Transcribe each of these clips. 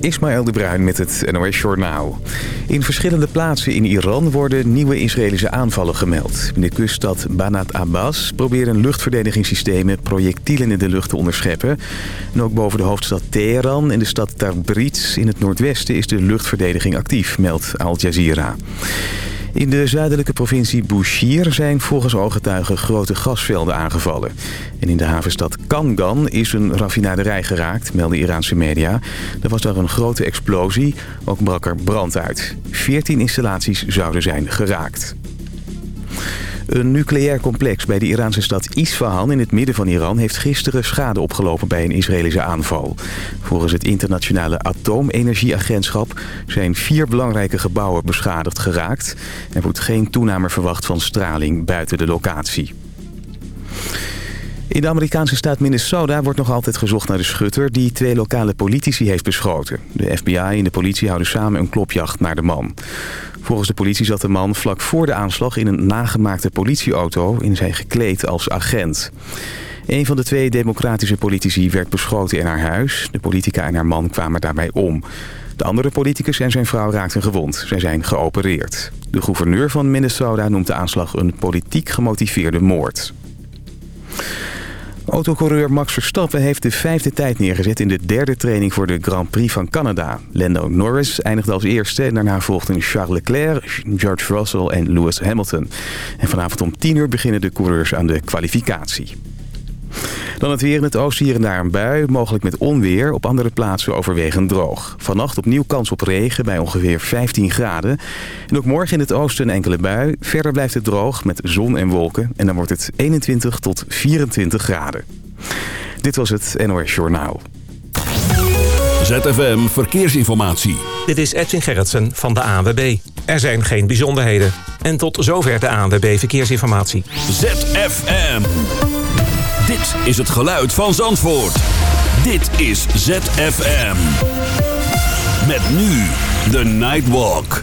Ismaël de Bruin met het NOS Journaal. In verschillende plaatsen in Iran worden nieuwe Israëlische aanvallen gemeld. In de kuststad Banat Abbas proberen luchtverdedigingssystemen projectielen in de lucht te onderscheppen. En ook boven de hoofdstad Teheran en de stad Tabriz in het noordwesten is de luchtverdediging actief, meldt Al Jazeera. In de zuidelijke provincie Bouchir zijn volgens ooggetuigen grote gasvelden aangevallen. En in de havenstad Kangan is een raffinaderij geraakt, melden Iraanse media. Er was daar een grote explosie, ook brak er brand uit. 14 installaties zouden zijn geraakt. Een nucleair complex bij de Iraanse stad Isfahan in het midden van Iran... heeft gisteren schade opgelopen bij een Israëlische aanval. Volgens het internationale atoomenergieagentschap... zijn vier belangrijke gebouwen beschadigd geraakt. Er wordt geen toename verwacht van straling buiten de locatie. In de Amerikaanse staat Minnesota wordt nog altijd gezocht naar de schutter... die twee lokale politici heeft beschoten. De FBI en de politie houden samen een klopjacht naar de man. Volgens de politie zat de man vlak voor de aanslag in een nagemaakte politieauto... in zijn gekleed als agent. Een van de twee democratische politici werd beschoten in haar huis. De politica en haar man kwamen daarbij om. De andere politicus en zijn vrouw raakten gewond. Zij zijn geopereerd. De gouverneur van Minnesota noemt de aanslag een politiek gemotiveerde moord. Autocoureur Max Verstappen heeft de vijfde tijd neergezet in de derde training voor de Grand Prix van Canada. Lando Norris eindigde als eerste en daarna volgden Charles Leclerc, George Russell en Lewis Hamilton. En vanavond om 10 uur beginnen de coureurs aan de kwalificatie. Dan het weer in het oosten hier en daar een bui, mogelijk met onweer. Op andere plaatsen overwegend droog. Vannacht opnieuw kans op regen bij ongeveer 15 graden. En ook morgen in het oosten een enkele bui. Verder blijft het droog met zon en wolken. En dan wordt het 21 tot 24 graden. Dit was het NOS Journaal. ZFM Verkeersinformatie. Dit is Edwin Gerritsen van de ANWB. Er zijn geen bijzonderheden. En tot zover de ANWB Verkeersinformatie. ZFM. Dit is het geluid van Zandvoort. Dit is ZFM. Met nu de Nightwalk.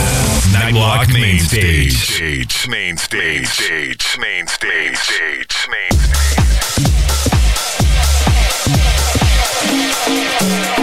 Nightwalk Main Stage. Stage, main stage, stage, main stage, stage, main stage.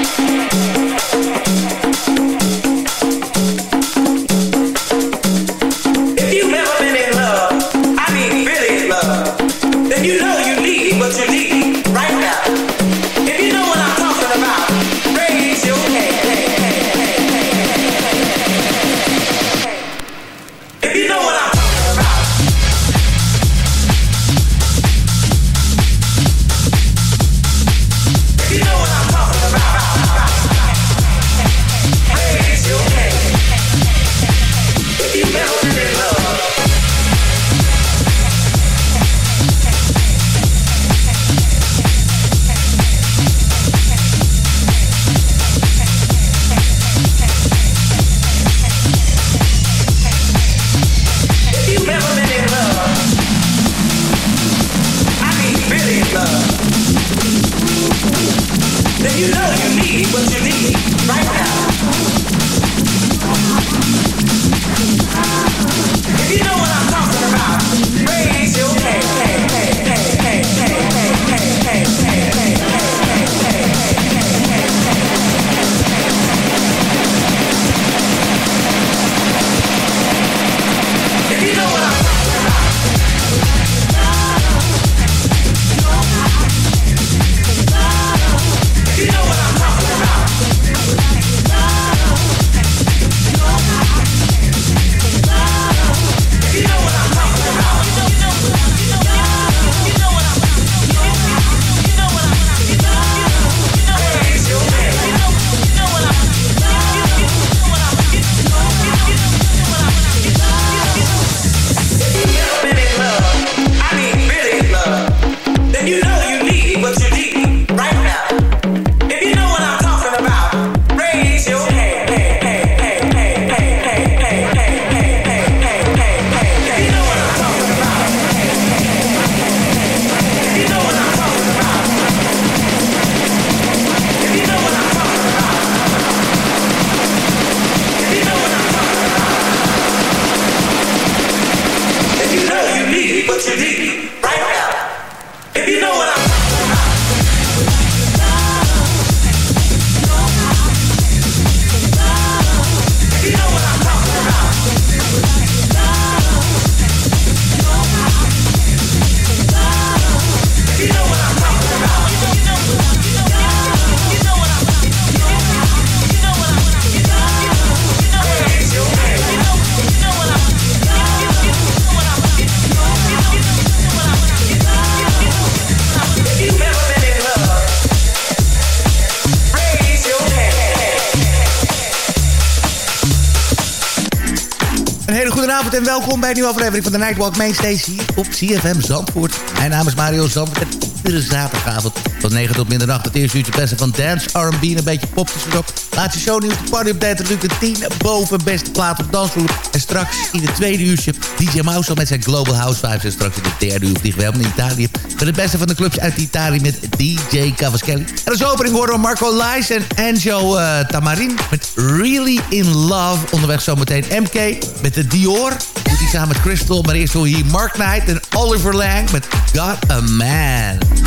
En welkom bij een nieuwe aflevering van de Nightwalk Mainstage hier op CFM Zandvoort. Mijn naam is Mario Zandvoort iedere zaterdagavond van 9 tot middernacht het eerste uurtje beste van dance, R&B en een beetje pop tussendoor. Laatste show nieuws, de party update, natuurlijk de 10 boven beste plaat op dansvloer. En straks in het tweede uurtje DJ Mouse met zijn Global House Vibes. En straks in het derde uur vliegen we helemaal naar Italië. Met het beste van de clubs uit Italië met DJ Cavaschelli. En als opening horen we Marco Lies en Enjo uh, Tamarin met Really In Love. Onderweg zometeen MK met de Dior. Doet hij samen met Crystal. Maar eerst hoor je hier Mark Knight en Oliver Lang met Got A Man.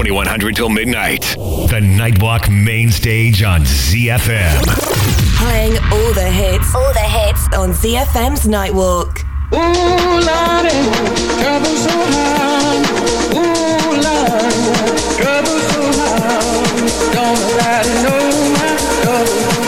2100 till midnight. The Nightwalk main stage on ZFM. Playing all the hits, all the hits on ZFM's Nightwalk. Ooh, trouble so high. Ooh, trouble so high. Don't let it know my trouble.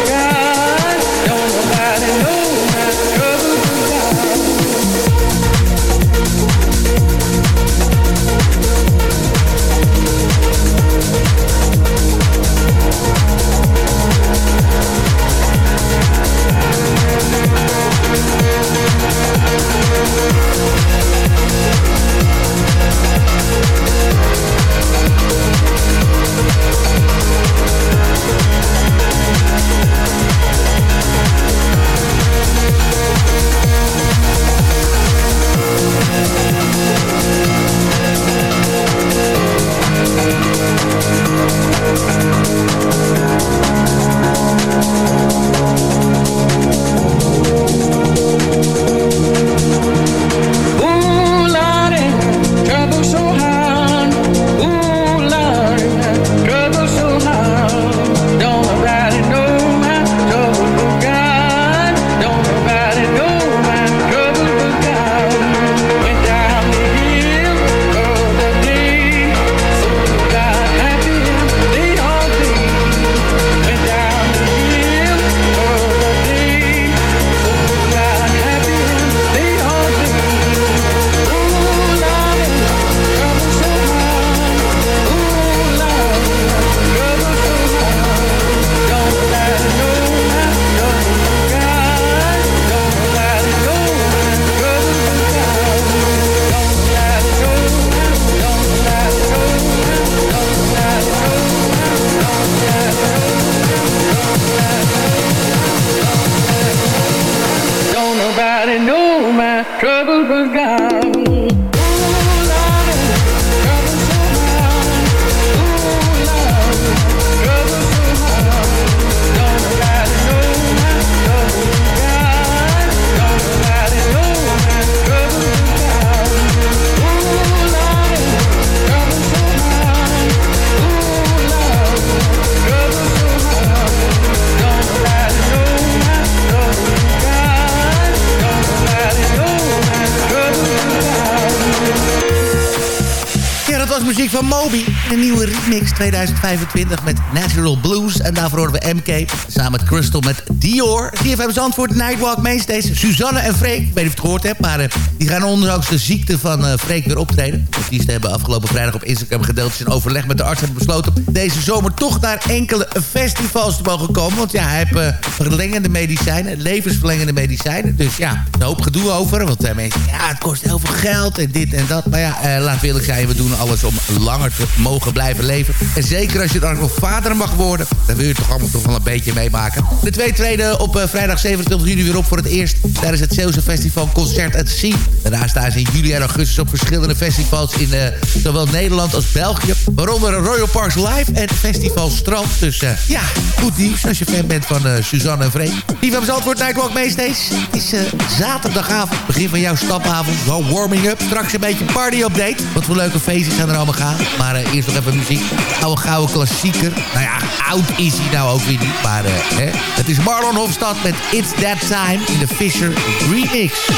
Thank you. Nieuwe remix 2025 met Natural Blues. En daarvoor horen we MK samen met Crystal met Dior. CFM Zandvoort, Nightwalk Mainstays. Suzanne en Freek, ik weet niet of je het gehoord hebt... maar uh, die gaan ondanks de ziekte van uh, Freek weer optreden. De artiesten hebben afgelopen vrijdag op Instagram gedeeld... in overleg met de arts hebben besloten... deze zomer toch naar enkele festivals te mogen komen. Want ja, hij heeft uh, verlengende medicijnen, levensverlengende medicijnen. Dus ja, een hoop gedoe over. Want mensen, ja, het kost heel veel geld en dit en dat. Maar ja, laat we eerlijk zijn, we doen alles om langer te mogen blijven leven. En zeker als je dan nog vader mag worden... dan wil je toch allemaal toch wel een beetje meemaken. De twee treden op uh, vrijdag 27 juni weer op voor het eerst... tijdens het Zeeuwse Festival Concert at Sea. Daarna staan ze in juli en augustus op verschillende festivals... in uh, zowel Nederland als België. Waaronder Royal Parks Live en Festival Strand. Dus uh, ja, goed nieuws als je fan bent van Suzanne en Freek. Die van Zandvoort Nightwalk Mainstays. Het is zaterdagavond, begin van jouw stapavond. Wel warming up. Straks een beetje party update. Wat voor leuke feestjes zijn er allemaal gaan. Maar eerst nog even muziek. Oude gouden klassieker. Nou ja, oud is hij nou ook weer niet. Maar uh, hè. het is Marlon Hofstad met It's That Time in de Fisher remix.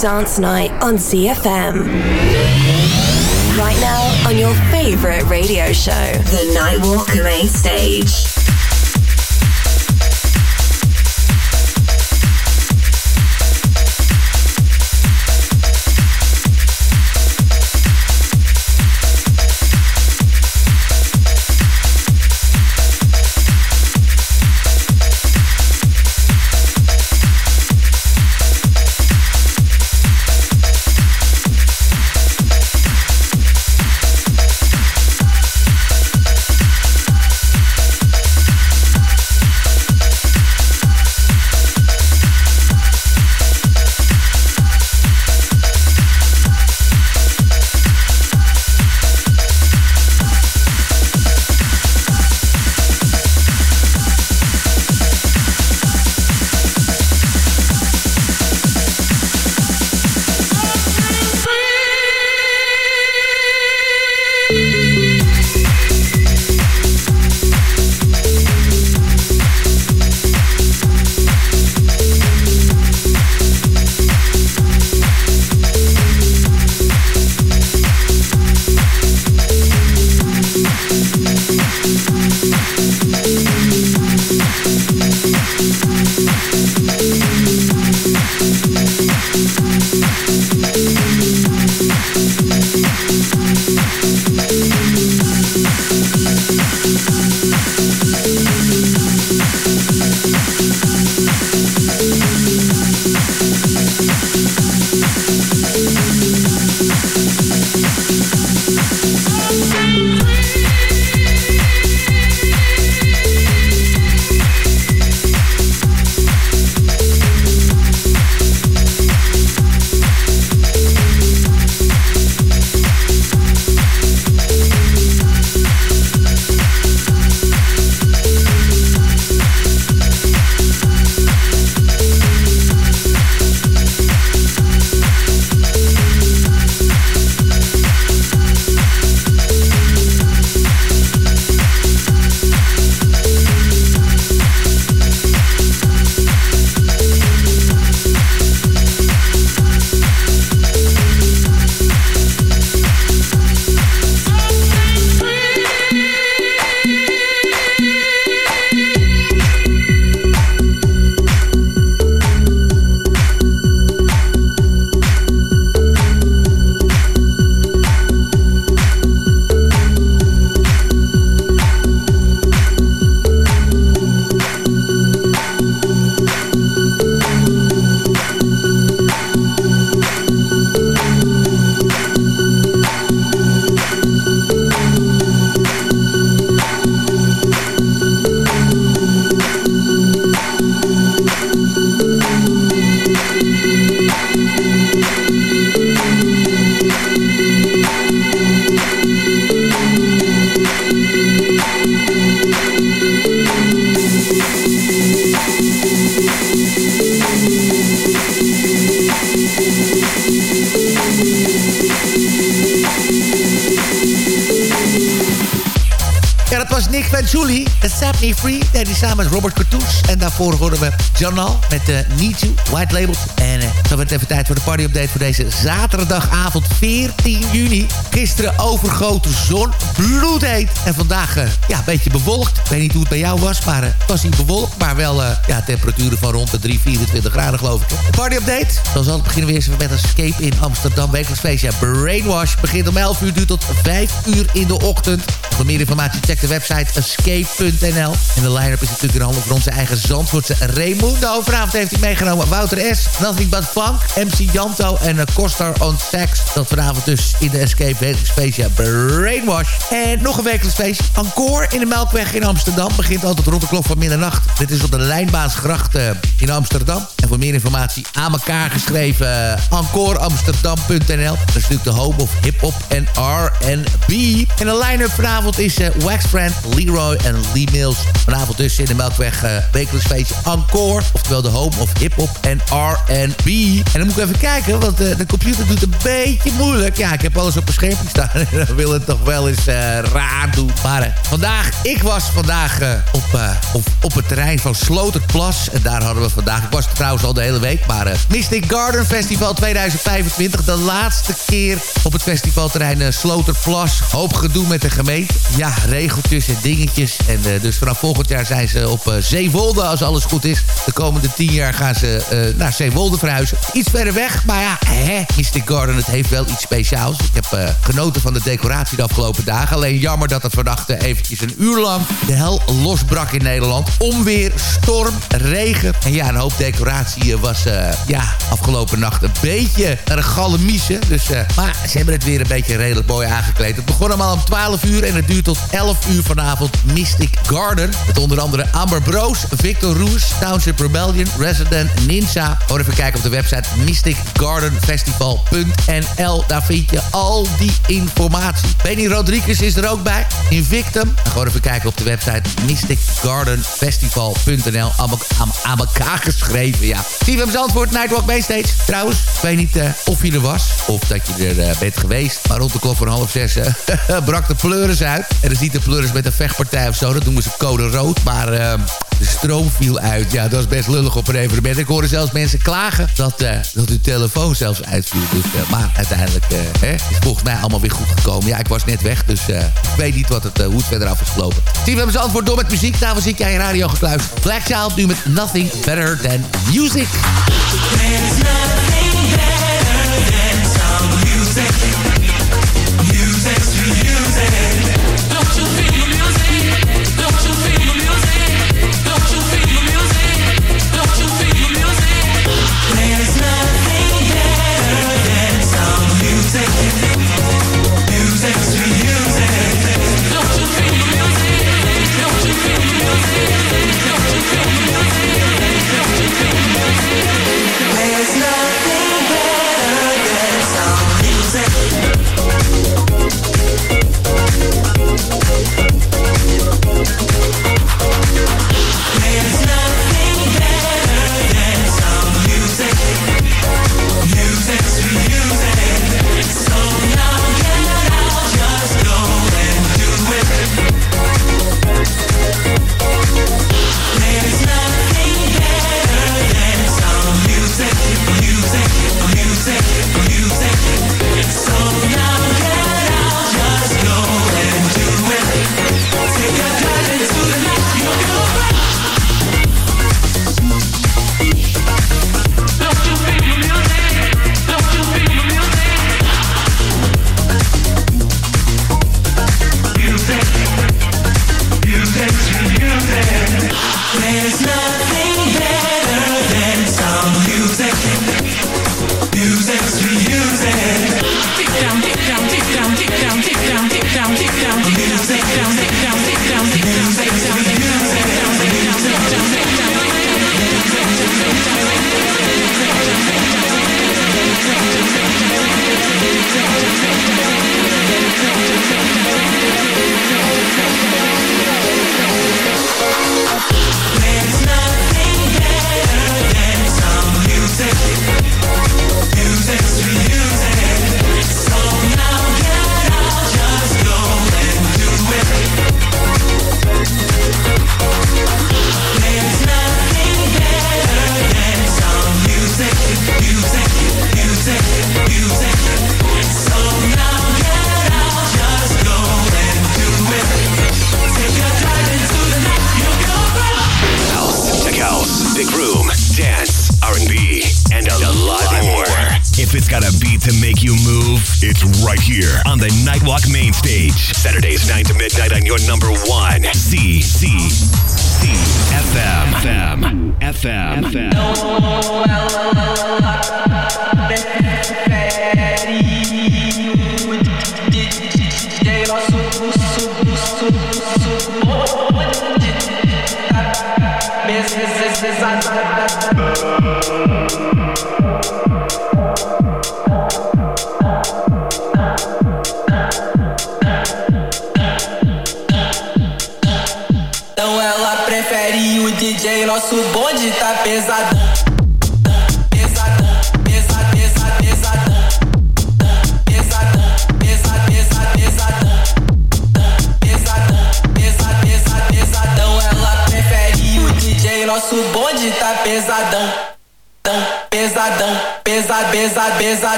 Dance night on ZFM. Right now on your favorite radio show, The Nightwalk Main Stage. Samen met Robert Cartoons. En daarvoor horen we Janal met uh, Need You, White Labels. En uh, wordt even tijd voor de party-update voor deze zaterdagavond 14 juni. Gisteren overgoten zon, bloedheet. En vandaag uh, ja, een beetje bewolkt. Ik weet niet hoe het bij jou was, maar het was niet bewolkt. Maar wel ja, temperaturen van rond de 3, 24 graden geloof ik. De party-update. Zoals altijd beginnen we eerst met een escape in Amsterdam. Wekelijks feestje Brainwash begint om 11 uur, duurt tot 5 uur in de ochtend. Voor meer informatie check de website escape.nl. En de line-up is natuurlijk in handen van onze eigen Zandvoortse Raimundo. Vanavond heeft hij meegenomen Wouter S., Nothing But Funk, MC Janto en uh, Costar on Sax. Dat vanavond dus in de Escape wekelijks Brainwash. En nog een wekelijks feestje. Encore in de Melkweg in Amsterdam. Begint altijd rond de klok van middernacht. Dit is op de Lijnbaansgracht uh, in Amsterdam. Voor meer informatie aan elkaar geschreven encoreamsterdam.nl. Dat is natuurlijk de home of hip-hop en R&B. En de line-up vanavond is uh, Waxfriend, Leroy en Lee Mills. Vanavond dus in de Melkweg uh, wekelijks feestje Encore. Oftewel de home of hip-hop en R&B. En dan moet ik even kijken, want uh, de computer doet een beetje moeilijk. Ja, ik heb alles op een schermpje staan. En dan wil het toch wel eens raar doen. Maar vandaag, ik was vandaag op, op, op het terrein van Sloterplas. En daar hadden we vandaag, ik was er al de hele week. Maar Mystic Garden Festival 2025. De laatste keer op het festivalterrein Sloterplas. Hoop gedoe met de gemeente. Ja, regeltjes en dingetjes. En uh, dus vanaf volgend jaar zijn ze op uh, Zeewolde, als alles goed is. De komende tien jaar gaan ze uh, naar Zeewolde verhuizen. Iets verder weg, maar ja, hè, Mystic Garden, het heeft wel iets speciaals. Ik heb genoten van de decoratie de afgelopen dagen. Alleen jammer dat het vannacht eventjes een uur lang de hel losbrak in Nederland. Onweer, storm, regen. En ja, een hoop decoratie was ja, afgelopen nacht een beetje een galemiese. Dus, maar ze hebben het weer een beetje redelijk mooi aangekleed. Het begon allemaal om 12 uur en het duurt tot 11 uur vanavond Mystic Garden. Met onder andere Amber Bros, Victor Roos, Township Rebellion, Resident Ninja. Hoor even kijken op de website mysticgardenfestival.nl. Daar vind je al die informatie. Benny Rodriguez is er ook bij. Invictum. En gewoon even kijken op de website mysticgardenfestival.nl. Aan elkaar geschreven, ja. CFM antwoord Nightwalk Mainstage. Trouwens, ik weet niet uh, of je er was. Of dat je er uh, bent geweest. Maar rond de klok van half zes uh, brak de pleuris uit. En dan ziet de pleuris met een vechtpartij of zo. Dat noemen ze code rood. Maar de stroom viel uit. Ja, dat is best lullig op een evenement. Ik hoorde zelfs mensen klagen dat, dat hun telefoon zelfs uitviel. Dus, maar uiteindelijk hè, is volgens mij allemaal weer goed gekomen. Ja, ik was net weg, dus ik weet niet wat het, hoe het verder af is gelopen. Zijn antwoord door met muziek. Daarvoor zit jij in radio gekluisterd. Black Child nu met Nothing Better Than Music. music.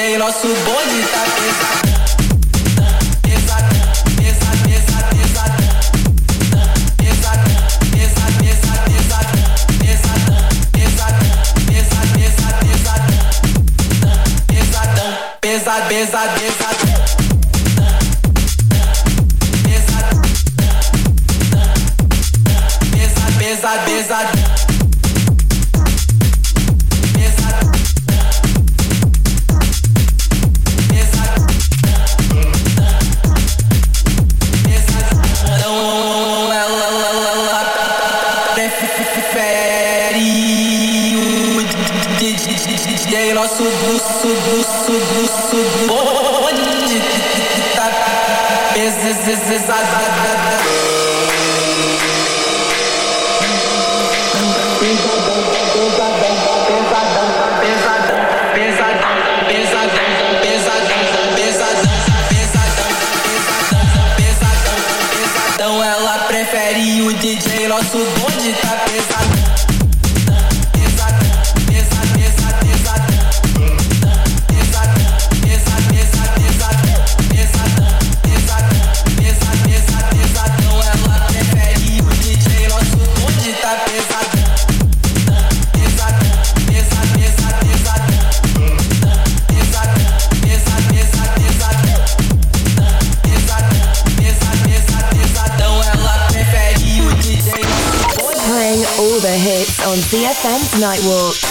É nosso bom. the hits on ZFM's Nightwalk.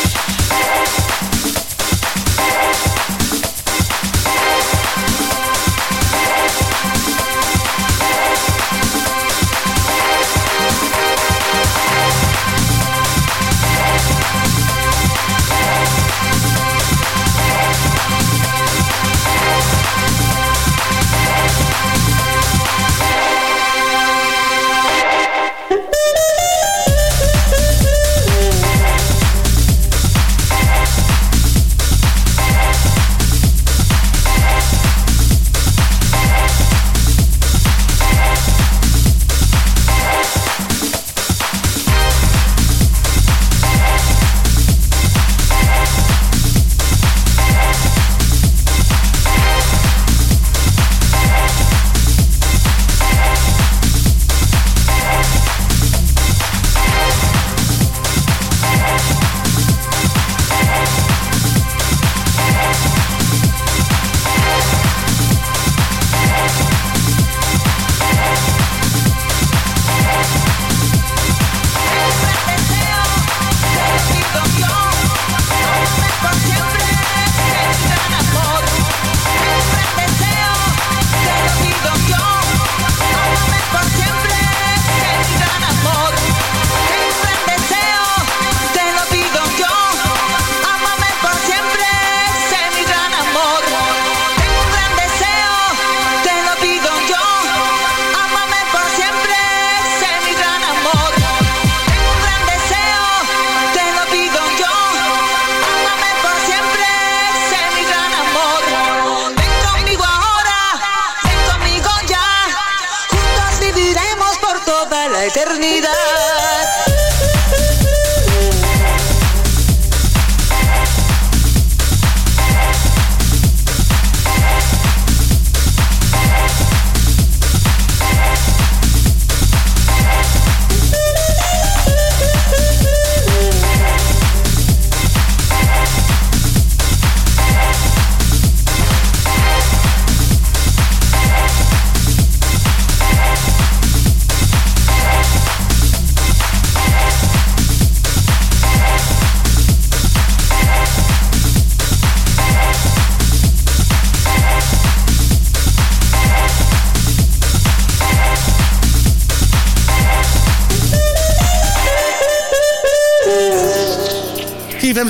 la eternidad.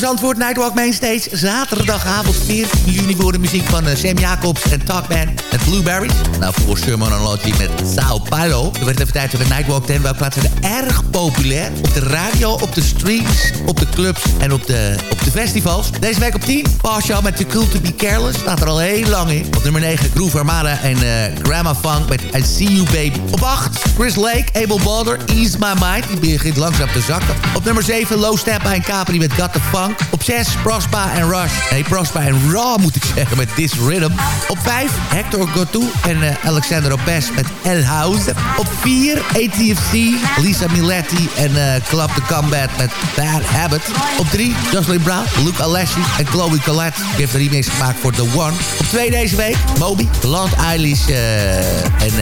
Zandvoort, Nightwalk Mainstage. Zaterdagavond 14 juni voor de muziek van uh, Sam Jacobs en Talkman met Blueberries. Nou, voor Sermonology met Sao Paulo. Er werd even tijd voor de Nightwalk 10. Welke plaatsen erg populair? Op de radio, op de streams, op de clubs en op de, op de festivals. Deze week op 10, Partial met Too Cool To Be Careless. Staat er al heel lang in. Op nummer 9, Groove Armada en uh, Grandma Funk met I See You Baby. Op 8, Chris Lake, Abel Balder, Ease My Mind. Die begint langzaam te zakken. Op nummer 7, Low Step bij Capri met Got The Funk. Op 6, Prospa en Rush. Nee, Prospa en Raw moet ik zeggen met This Rhythm. Op 5, Hector Gotou en uh, Alexander Opes met El House. Op 4, ATFC, Lisa Miletti en uh, Club The Combat met Bad Habit. Op 3, Jocelyn Brown, Luke Alessi en Chloe Collette. Die heeft een remix gemaakt voor The One. Op 2 deze week, Moby, Land Eilish uh, en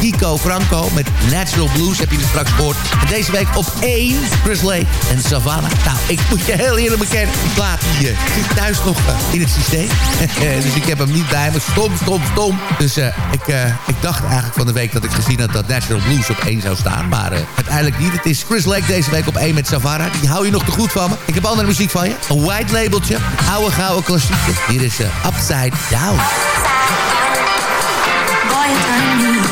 Kiko Franco met Natural Blues. Heb je er straks gehoord. En deze week op 1, Chris Lake en Savannah. Nou, ik moet je heel eerlijk bekennen. Die plaat uh, zit thuis nog uh, in het systeem. dus ik heb hem niet bij me. Stom, stom, stom. Dus uh, ik, ik dacht eigenlijk van de week dat ik gezien had dat Natural Blues op 1 zou staan. Maar uiteindelijk niet. Het is Chris Lake deze week op 1 met Savannah. Die hou je nog te goed van me. Ik heb andere muziek van je. Een white labeltje. Oude gouden klassieker. Hier is Upside Down. Boy,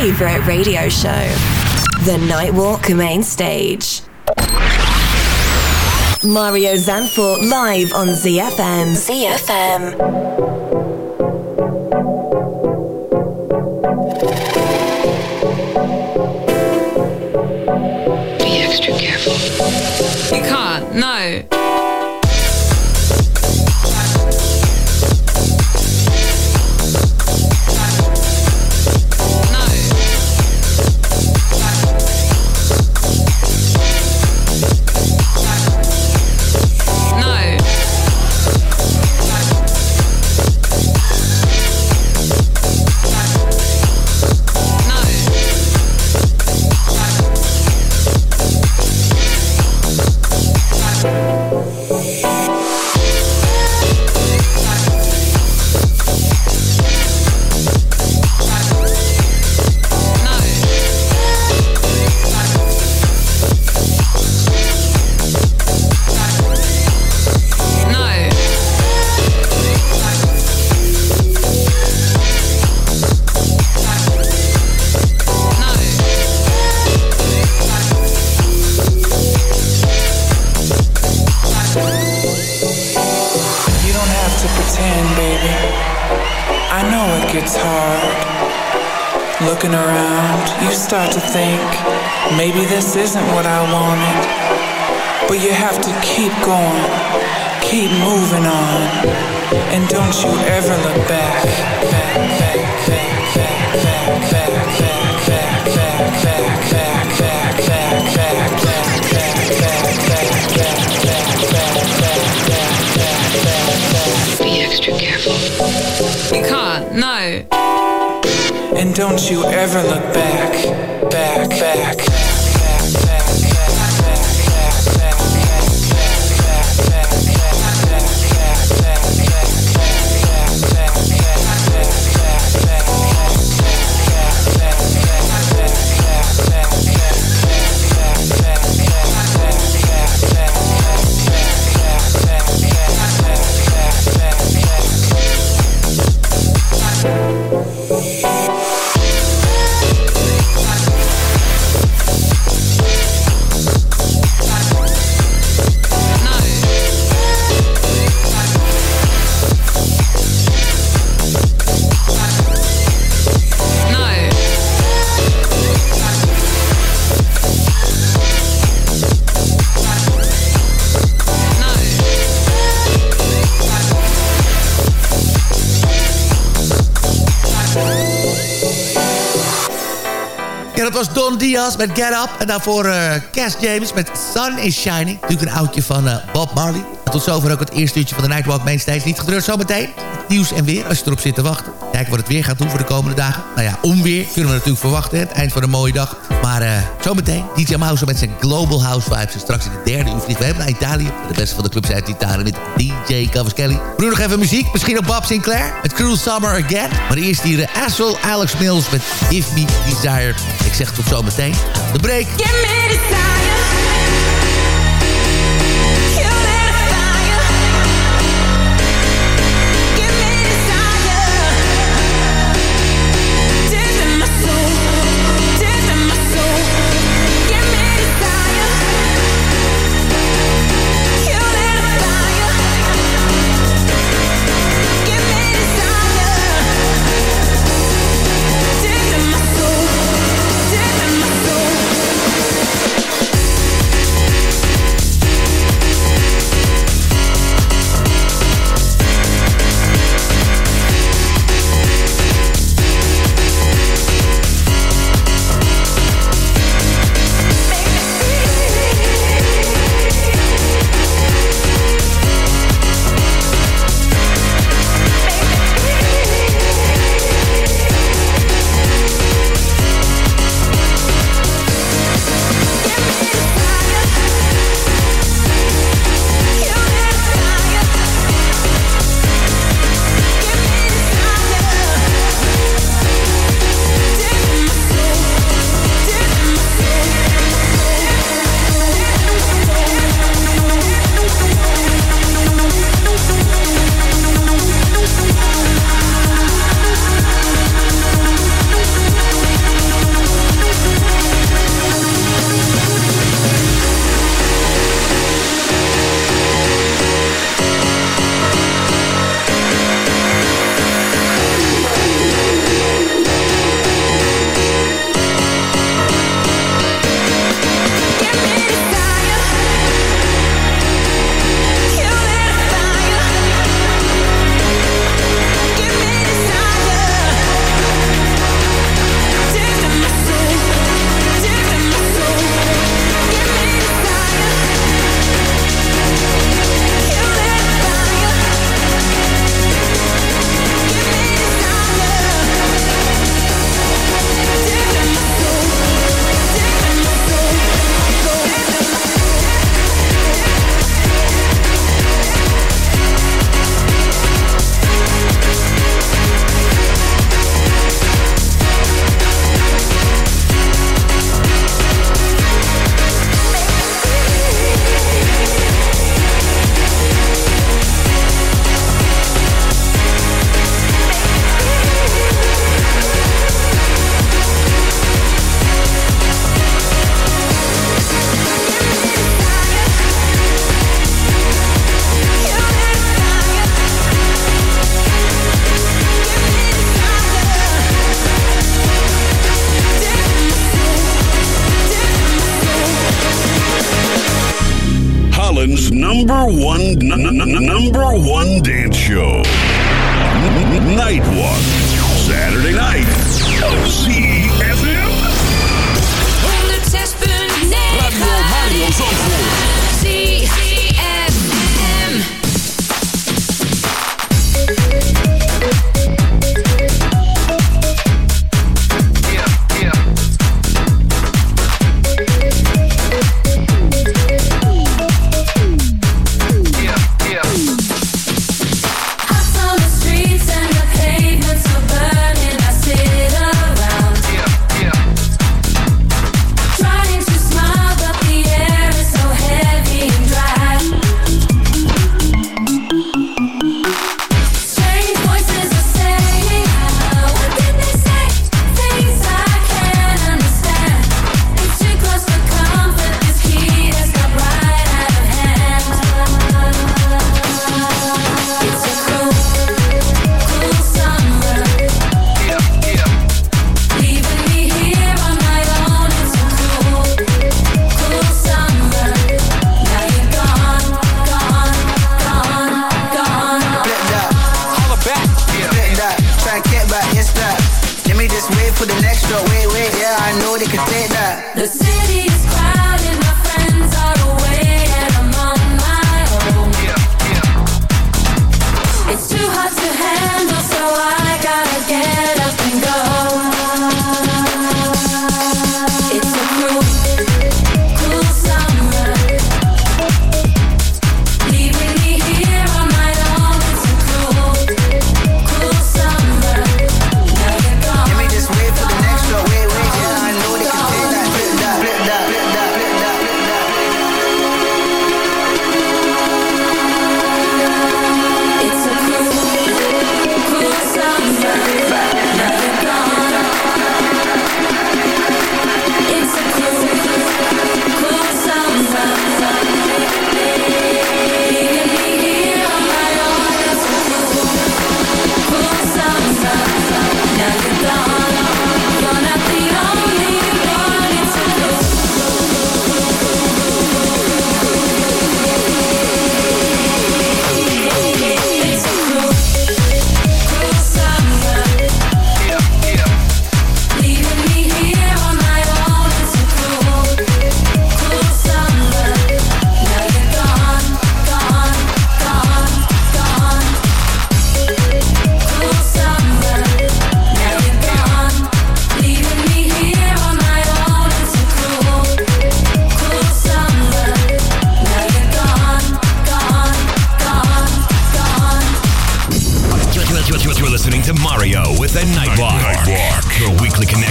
Favorite radio show, The Nightwalk Main Stage. Mario Zanfort live on ZFM. ZFM. Diaz met Get Up. En daarvoor eh Cass James met Sun is Shining. Natuurlijk een oudje van eh, Bob Marley. Tot zover ook het eerste uurtje van de Nightwalk Mainstage. Niet gedrukt zometeen. Het nieuws en weer, als je erop zit te wachten. Kijken wat het weer gaat doen voor de komende dagen. Nou ja, onweer kunnen we natuurlijk verwachten. Het eind van een mooie dag. Maar eh zometeen DJ Mouse met zijn Global House Vibes. Straks in de derde uur vliegen we naar Italië. De beste van de clubs uit Italië met DJ Cavaschelli. Doen nog even muziek. Misschien ook Bob Sinclair. Met Cruel Summer Again. Maar eerst hier uh, Assel Alex Mills met Give Me Desire. Ik zeg tot zometeen. De break.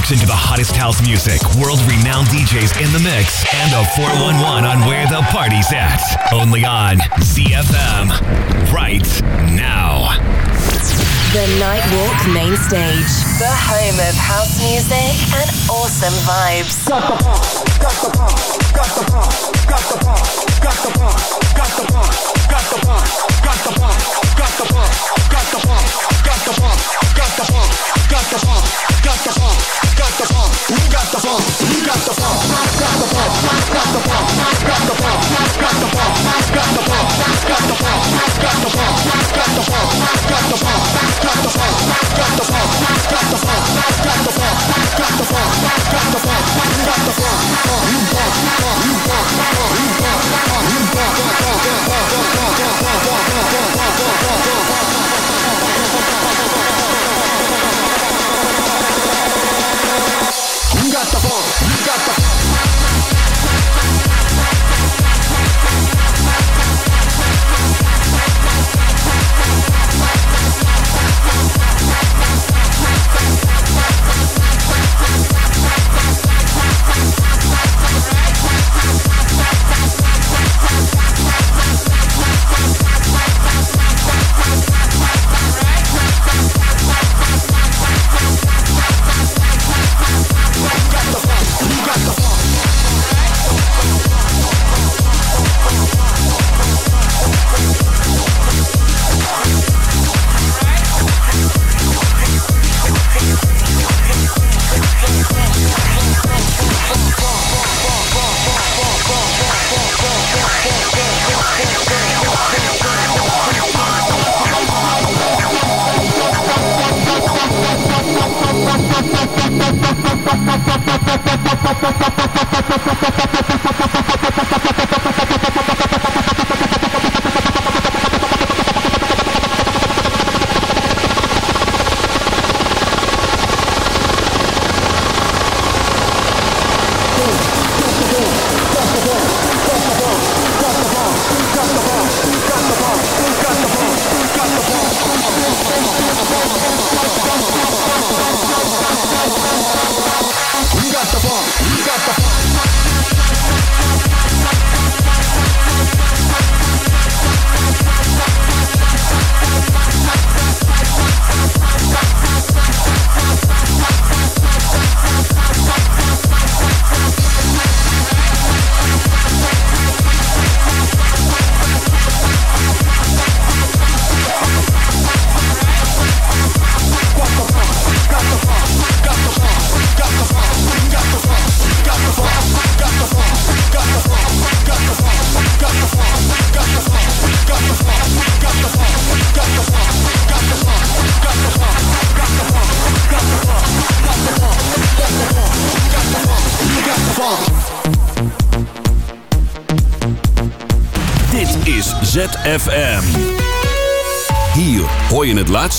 Weekly connection to the hottest house music, world renowned DJs in the mix, and a 411 on where the party's at. Only on CFM. Right now. The Nightwalk Main Stage. The home of house music and awesome vibes. Got the Dit